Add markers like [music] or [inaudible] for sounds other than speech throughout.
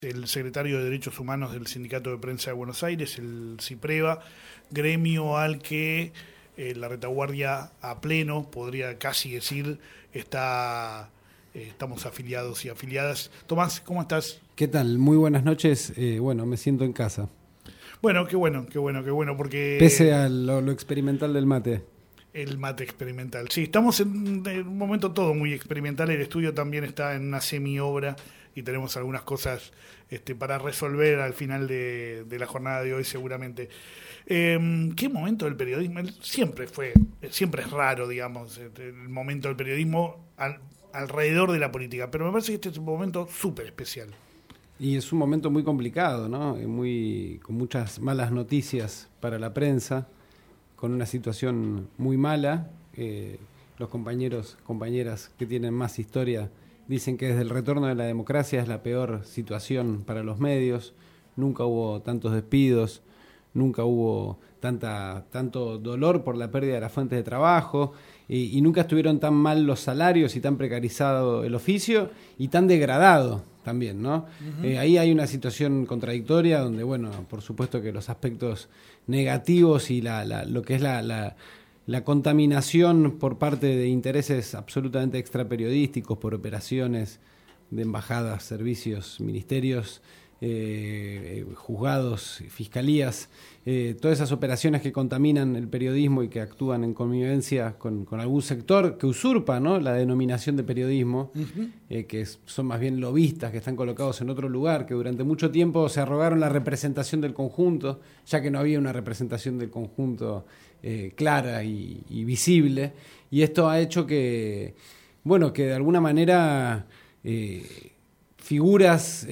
el secretario de Derechos Humanos del Sindicato de Prensa de Buenos Aires, el CIPREVA, gremio al que eh, la retaguardia a pleno, podría casi decir, está, eh, estamos afiliados y afiliadas. Tomás, ¿cómo estás? ¿Qué tal? Muy buenas noches. Eh, bueno, me siento en casa. Bueno, qué bueno, qué bueno, qué bueno, porque... Pese a lo, experimental del mate. El mate experimental. Sí, estamos en, en un momento todo muy experimental. El estudio también está en una semi-obra y tenemos algunas cosas este, para resolver al final de, la jornada de hoy seguramente. Em, ¿Qué momento del periodismo? Siempre fue, siempre es raro, digamos, este, el momento del periodismo alrededor de la política, pero me parece que este es un momento súper especial. Y es un momento muy complicado, ¿no? Muy, con muchas malas noticias para la prensa, con una situación muy mala. Eh, los compañeros, compañeras que tienen más historia Dicen que desde el retorno de la democracia es la peor situación para los medios. Nunca hubo tantos despidos, nunca hubo tanta, tanto dolor por la pérdida de las fuentes de trabajo y, nunca estuvieron tan mal los salarios y tan precarizado el oficio y tan degradado también, ¿no? Eh, ahí hay una situación contradictoria donde, bueno, por supuesto que los aspectos negativos y la, lo que es la, la contaminación por parte de intereses absolutamente extraperiodísticos, por operaciones de embajadas, servicios, ministerios, eh, juzgados, fiscalías, eh, todas esas operaciones que contaminan el periodismo y que actúan en convivencia con, algún sector que usurpa ¿no? la denominación de periodismo, eh, que son más bien lobistas que están colocados en otro lugar, que durante mucho tiempo se arrogaron la representación del conjunto, ya que no había una representación del conjunto clara y, visible. Y esto ha hecho que, bueno, que de alguna manera figuras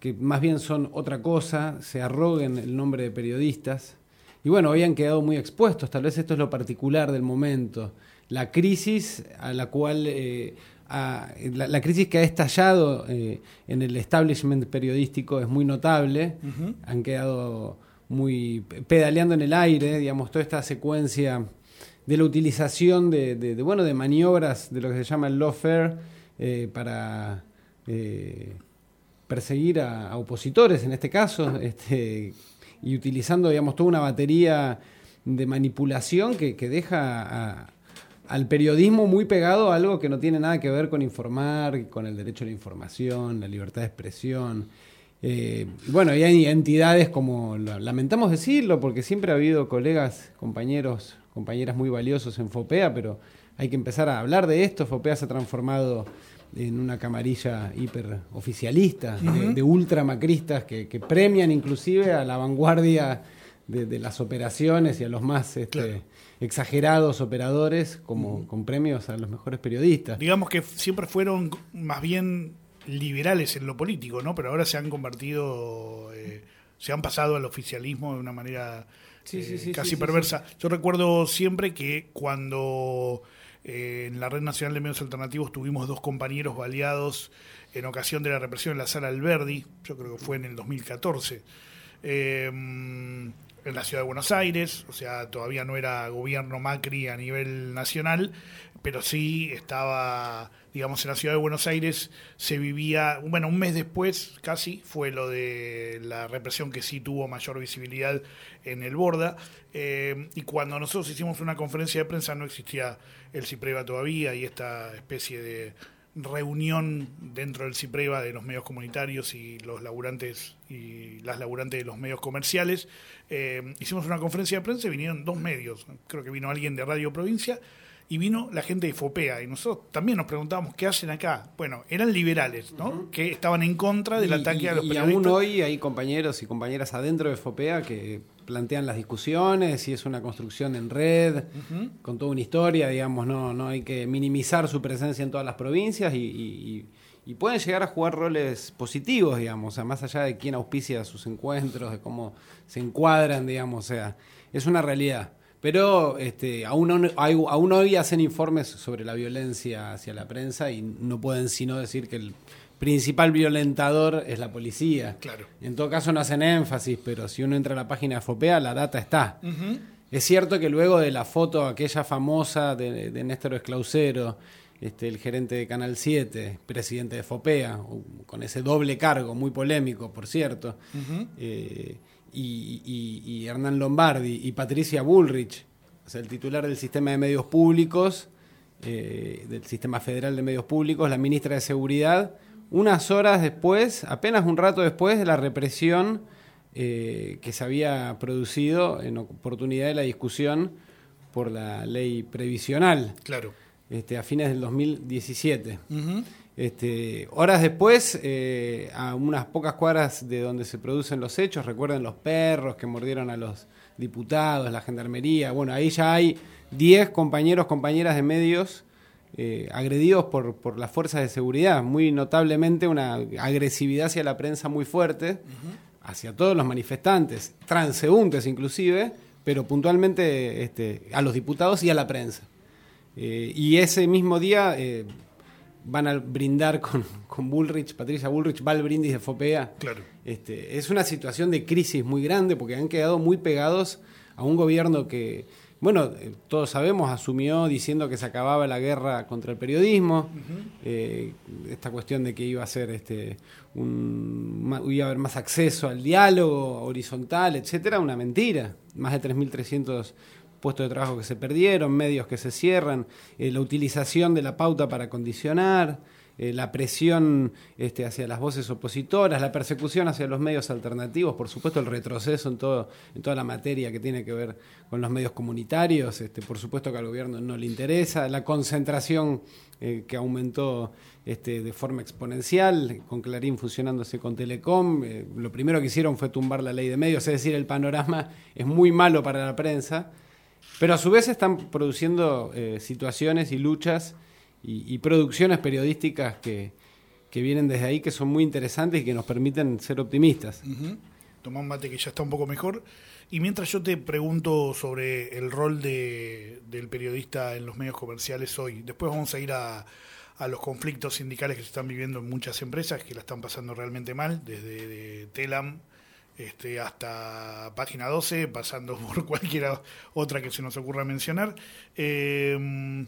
que más bien son otra cosa se arroguen el nombre de periodistas. Y bueno, habían quedado muy expuestos. Tal vez esto es lo particular del momento. La crisis a la cual la, crisis que ha estallado en el establishment periodístico es muy notable. Han quedado muy pedaleando en el aire, digamos, toda esta secuencia de la utilización de, bueno, de maniobras de lo que se llama el lawfare eh, para eh, perseguir a, opositores, en este caso, este, y utilizando, digamos, toda una batería de manipulación que, deja al periodismo muy pegado a algo que no tiene nada que ver con informar, con el derecho a la información, la libertad de expresión. Eh, bueno, y hay entidades como, lamentamos decirlo, porque siempre ha habido colegas, compañeros, compañeras muy valiosos en FOPEA, pero hay que empezar a hablar de esto. FOPEA se ha transformado en una camarilla hiper oficialista, de, ultramacristas que, premian inclusive a la vanguardia de, las operaciones y a los más este, exagerados operadores como con premios a los mejores periodistas. Digamos que siempre fueron más bien liberales en lo político, ¿no? Pero ahora se han convertido, eh, se han pasado al oficialismo de una manera eh, casi perversa. Yo recuerdo siempre que cuando eh, en la Red Nacional de Medios Alternativos tuvimos dos compañeros baleados en ocasión de la represión en la sala Alberdi, yo creo que fue en el 2014, en la ciudad de Buenos Aires, o sea, todavía no era gobierno Macri a nivel nacional, pero sí estaba digamos, en la ciudad de Buenos Aires se vivía, bueno, un mes después casi fue lo de la represión que sí tuvo mayor visibilidad en el Borda. Eh, y cuando nosotros hicimos una conferencia de prensa no existía el CIPREVA todavía y esta especie de reunión dentro del CIPREVA de los medios comunitarios y los laburantes y las laburantes de los medios comerciales. Eh, hicimos una conferencia de prensa y vinieron dos medios. Creo que vino alguien de Radio Provincia y vino la gente de FOPEA y nosotros también nos preguntábamos qué hacen acá. Bueno, eran liberales, ¿no? Que estaban en contra del ataque a los periodistas. Y aún hoy hay compañeros y compañeras adentro de FOPEA que plantean las discusiones y es una construcción en red con toda una historia, digamos, no, no hay que minimizar su presencia en todas las provincias y, pueden llegar a jugar roles positivos, digamos, o más allá de quién auspicia sus encuentros, de cómo se encuadran, digamos, o sea, es una realidad. Pero este, aún, aún hoy hacen informes sobre la violencia hacia la prensa y no pueden sino decir que el principal violentador es la policía. Claro. En todo caso no hacen énfasis, pero si uno entra a la página de FOPEA, la data está. Es cierto que luego de la foto aquella famosa de, Néstor Esclausero, este, el gerente de Canal 7, presidente de FOPEA, con ese doble cargo, muy polémico, por cierto, eh, y, Hernán Lombardi y Patricia Bullrich, el titular del sistema de medios públicos, eh, del sistema federal de medios públicos, la ministra de Seguridad, unas horas después, apenas un rato después de la represión eh, que se había producido en oportunidad de la discusión por la ley previsional. Claro. Este, a fines del 2017. este, horas después, eh, a unas pocas cuadras de donde se producen los hechos, recuerden los perros que mordieron a los diputados, la gendarmería, bueno, ahí ya hay 10 compañeros, compañeras de medios eh, agredidos por, por, las fuerzas de seguridad, muy notablemente una agresividad hacia la prensa muy fuerte, hacia todos los manifestantes, transeúntes inclusive, pero puntualmente este, a los diputados y a la prensa. Eh, y ese mismo día eh, van a brindar con, con, Bullrich, Patricia Bullrich va al brindis de Fopea. Claro. Este, es una situación de crisis muy grande porque han quedado muy pegados a un gobierno que, bueno, eh, todos sabemos, asumió diciendo que se acababa la guerra contra el periodismo, esta cuestión de que iba a ser este, un, iba a haber más acceso al diálogo horizontal, etcétera, una mentira. Más de 3.300 puestos de trabajo que se perdieron, medios que se cierran, eh, la utilización de la pauta para condicionar, eh, la presión este, hacia las voces opositoras, la persecución hacia los medios alternativos, por supuesto el retroceso en, todo, en toda la materia que tiene que ver con los medios comunitarios, este, por supuesto que al gobierno no le interesa, la concentración eh, que aumentó este, de forma exponencial, con Clarín fusionándose con Telecom, lo primero que hicieron fue tumbar la ley de medios, es decir, el panorama es muy malo para la prensa. Pero a su vez están produciendo eh, situaciones y luchas y, producciones periodísticas que, vienen desde ahí que son muy interesantes y que nos permiten ser optimistas. Tomás mate que ya está un poco mejor. Y mientras yo te pregunto sobre el rol de, del periodista en los medios comerciales hoy, después vamos a ir a, a los conflictos sindicales que se están viviendo en muchas empresas que la están pasando realmente mal, desde Telam este, hasta página 12, pasando [laughs] por cualquier otra que se nos ocurra mencionar. Em,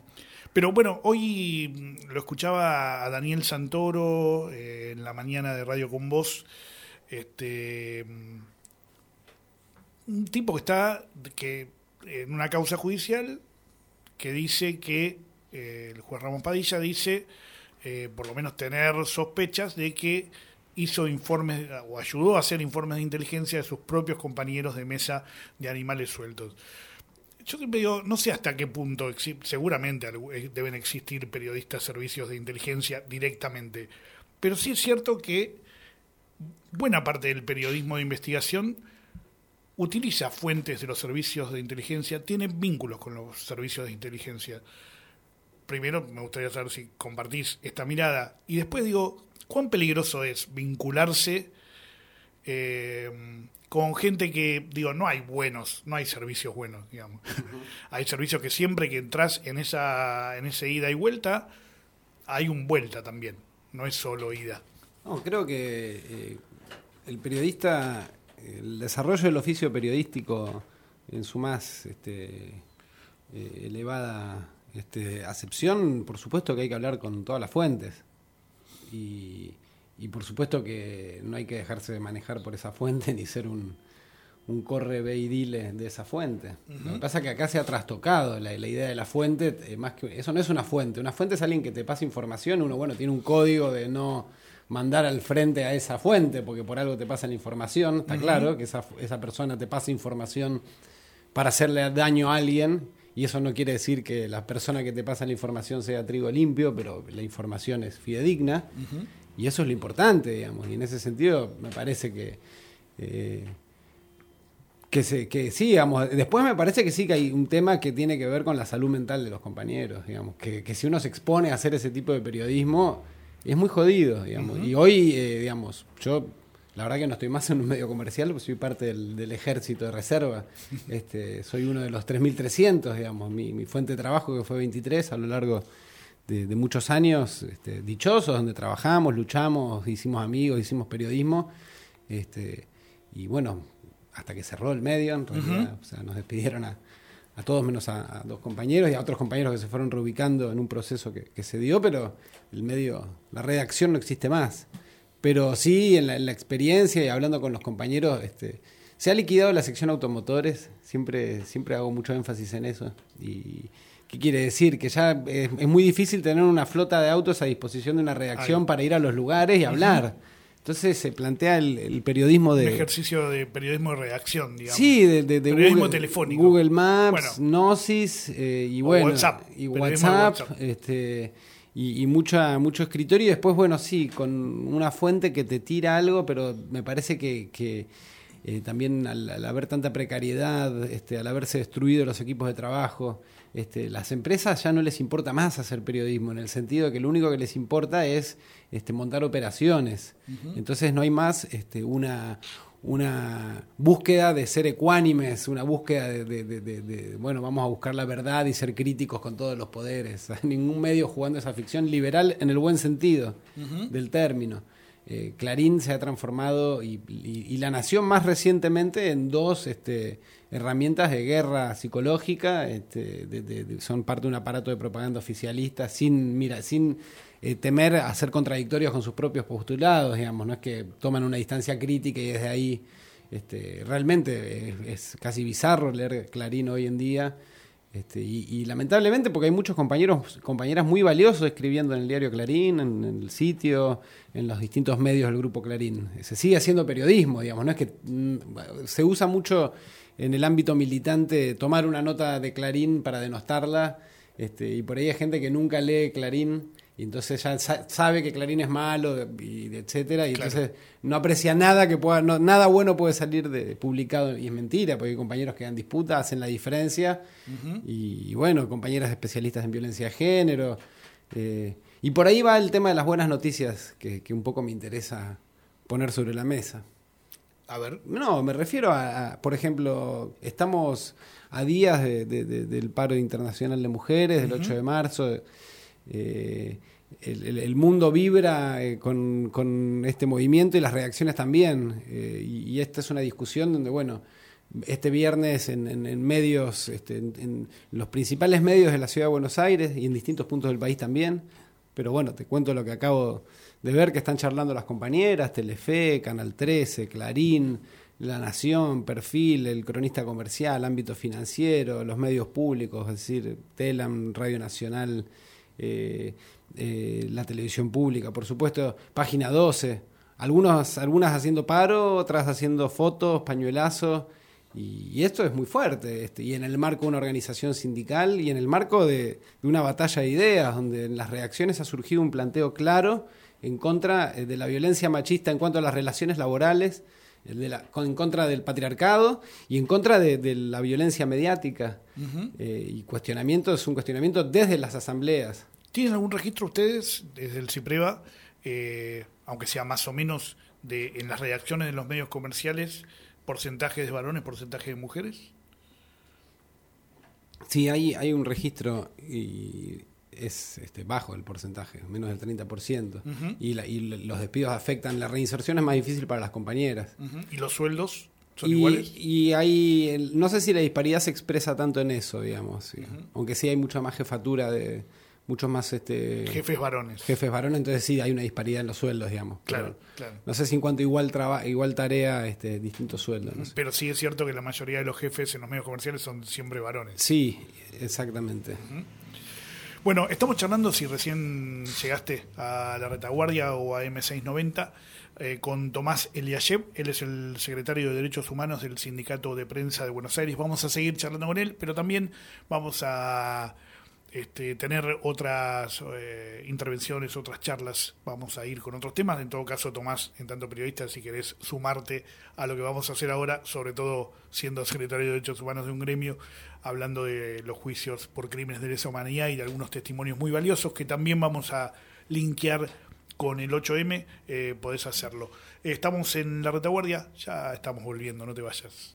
pero bueno, hoy lo escuchaba a Daniel Santoro eh, en la mañana de Radio con Voz, este, un tipo que está que, en una causa judicial que dice que eh, el juez Ramón Padilla dice, eh, por lo menos tener sospechas de que hizo informes o ayudó a hacer informes de inteligencia de sus propios compañeros de mesa de animales sueltos. Yo siempre digo, no sé hasta qué punto, seguramente eh, deben existir periodistas servicios de inteligencia directamente, pero sí es cierto que buena parte del periodismo de investigación utiliza fuentes de los servicios de inteligencia, tiene vínculos con los servicios de inteligencia. Primero me gustaría saber si compartís esta mirada y después digo, cuán peligroso es vincularse eh, con gente que, digo, no hay buenos, no hay servicios buenos, digamos. hay servicios que siempre que entras en esa, en ese ida y vuelta, hay un vuelta también, no es solo ida. No, creo que eh, el periodista, el desarrollo del oficio periodístico en su más este, eh, elevada este, acepción, por supuesto que hay que hablar con todas las fuentes. Y, por supuesto que no hay que dejarse de manejar por esa fuente [laughs] ni ser un, un corre ve y dile de esa fuente. Lo que pasa es que acá se ha trastocado la, idea de la fuente, eh, más que eso no es una fuente, una fuente es alguien que te pasa información, uno bueno tiene un código de no mandar al frente a esa fuente porque por algo te pasa la información, está claro que esa, esa persona te pasa información para hacerle daño a alguien y eso no quiere decir que la persona que te pasa la información sea trigo limpio, pero la información es fidedigna. Y eso es lo importante, digamos. Y en ese sentido me parece que... Eh, que, se, que sí, digamos, después me parece que sí que hay un tema que tiene que ver con la salud mental de los compañeros, digamos, que, que si uno se expone a hacer ese tipo de periodismo es muy jodido, digamos. Y hoy, eh, digamos, yo la verdad que no estoy más en un medio comercial, porque soy parte del, ejército de reserva. [laughs] Este, soy uno de los 3.300, digamos. Mi, fuente de trabajo, que fue 23 a lo largo de, muchos años, este, dichosos, donde trabajamos, luchamos, hicimos amigos, hicimos periodismo. Este, y bueno, hasta que cerró el medio, en realidad, o sea, nos despidieron a, a todos menos a, dos compañeros y a otros compañeros que se fueron reubicando en un proceso que, se dio, pero el medio, la redacción no existe más. Pero sí, en la, experiencia y hablando con los compañeros, este, se ha liquidado la sección automotores, siempre, siempre hago mucho énfasis en eso. Y, ¿Qué quiere decir? Que ya es, muy difícil tener una flota de autos a disposición de una redacción para ir a los lugares y hablar. Entonces se plantea el, periodismo de... Un ejercicio de periodismo de redacción, digamos. Sí, de, periodismo Google, telefónico. Google Maps, Gnosis eh, y bueno... WhatsApp. Y WhatsApp. Este, y, mucha, mucho escritorio y después, bueno, sí, con una fuente que te tira algo, pero me parece que, que eh, también al, haber tanta precariedad, este, al haberse destruido los equipos de trabajo, este, las empresas ya no les importa más hacer periodismo, en el sentido de que lo único que les importa es este, montar operaciones. Entonces no hay más este, una, una búsqueda de ser ecuánimes, una búsqueda de, bueno, vamos a buscar la verdad y ser críticos con todos los poderes. [laughs] Ningún medio jugando esa ficción liberal en el buen sentido del término. Eh, Clarín se ha transformado y, La Nación más recientemente en dos este, herramientas de guerra psicológica, este, son parte de un aparato de propaganda oficialista sin, mira, sin eh, temer a ser contradictorios con sus propios postulados, digamos, no es que toman una distancia crítica y desde ahí este, realmente es, casi bizarro leer Clarín hoy en día. Este, y, lamentablemente, porque hay muchos compañeros, compañeras muy valiosos escribiendo en el diario Clarín, en, el sitio, en los distintos medios del grupo Clarín. Se sigue haciendo periodismo, digamos, no es que mm, se usa mucho en el ámbito militante tomar una nota de Clarín para denostarla. Este, y por ahí hay gente que nunca lee Clarín y entonces ya sabe que Clarín es malo y etcétera y entonces no aprecia nada que pueda nada bueno puede salir de publicado y es mentira porque hay compañeros que dan disputa hacen la diferencia y, bueno compañeras especialistas en violencia de género eh, y por ahí va el tema de las buenas noticias que un poco me interesa poner sobre la mesa a ver. No, me refiero a, por ejemplo, estamos a días del paro internacional de mujeres, del 8 de marzo. Eh, el, mundo vibra eh, con, este movimiento y las reacciones también. Eh, y, esta es una discusión donde, bueno, este viernes en, medios, este, en, los principales medios de la ciudad de Buenos Aires y en distintos puntos del país también. Pero bueno, te cuento lo que acabo de ver que están charlando las compañeras, Telefe, Canal 13, Clarín, La Nación, Perfil, el cronista comercial, ámbito financiero, los medios públicos, es decir, Telam, Radio Nacional, eh, eh, la televisión pública, por supuesto, Página 12, algunos, algunas haciendo paro, otras haciendo fotos, pañuelazos. Y, esto es muy fuerte, este, y en el marco de una organización sindical y en el marco de, una batalla de ideas, donde en las reacciones ha surgido un planteo claro en contra eh, de la violencia machista en cuanto a las relaciones laborales, en contra del patriarcado y en contra de, la violencia mediática. Eh, y cuestionamiento es un cuestionamiento desde las asambleas. ¿Tienen algún registro ustedes desde el CIPREVA, eh, aunque sea más o menos de, en las reacciones de los medios comerciales, porcentaje de varones, porcentaje de mujeres? Sí, hay, hay un registro y es este, bajo el porcentaje, menos del 30%. y, y, los despidos afectan, la reinserción es más difícil para las compañeras. ¿Y los sueldos son iguales? Y hay, no sé si la disparidad se expresa tanto en eso, digamos, aunque sí hay mucha más jefatura de muchos más este jefes varones. jefes varones entonces sí hay una disparidad en los sueldos digamos. Claro claro. no sé si en cuanto igual trabajo igual tarea este distintos sueldos pero sí es cierto que la mayoría de los jefes en los medios comerciales son siempre varones. Sí exactamente bueno, estamos charlando si recién llegaste a la retaguardia o a M690 eh, con Tomás Eliashev. Él es el secretario de Derechos Humanos del Sindicato de Prensa de Buenos Aires. Vamos a seguir charlando con él, pero también vamos a este, tener otras eh, intervenciones, otras charlas. Vamos a ir con otros temas. En todo caso, Tomás, en tanto periodista, si querés sumarte a lo que vamos a hacer ahora, sobre todo siendo secretario de Derechos Humanos de un gremio, hablando de los juicios por crímenes de lesa humanidad y de algunos testimonios muy valiosos que también vamos a linkear con el 8M, eh, podés hacerlo. Estamos en la retaguardia, ya estamos volviendo, no te vayas.